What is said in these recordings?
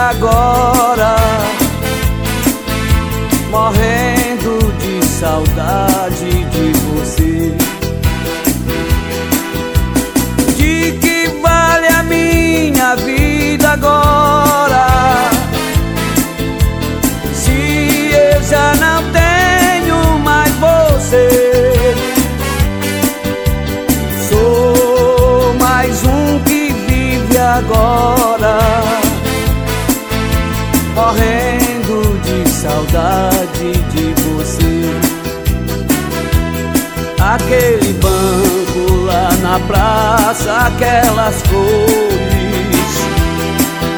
agora. Aquele banco lá na praça, aquelas cores,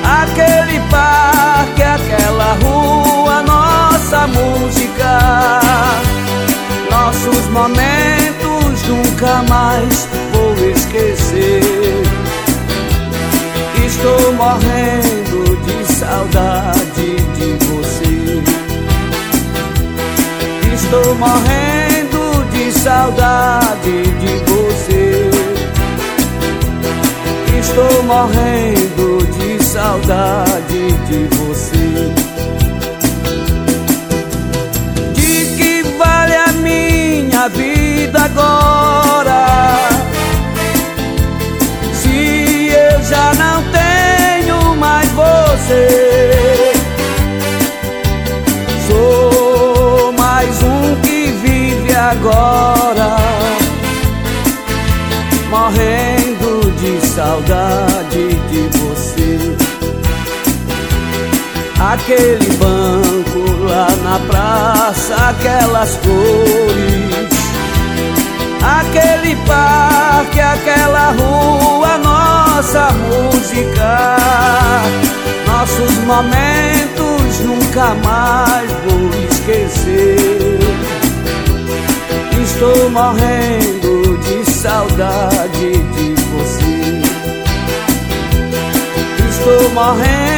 aquele parque, aquela rua, nossa música, nossos momentos nunca mais vou esquecer. Estou morrendo de saudade de você. Estou morrendo saudade de você. Estou morrendo de saudade de você. De que vale a minha vida agora? Se eu já não tenho mais você, sou mais um que vive agora, Aquele banco lá na praça, aquelas cores, aquele parque, aquela rua, nossa música, nossos momentos nunca mais vou esquecer. Estou morrendo de saudade de você. Estou morrendo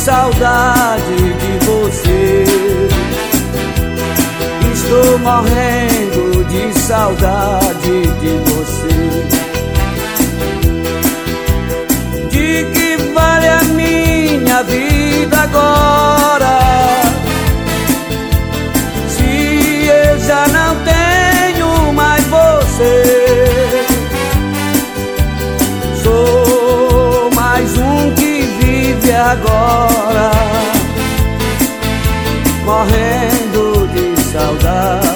saudade de você. Estou morrendo de saudade de você. De que vale a minha vida agora? Se eu já não tenho mais você, sou morrendo de saudade.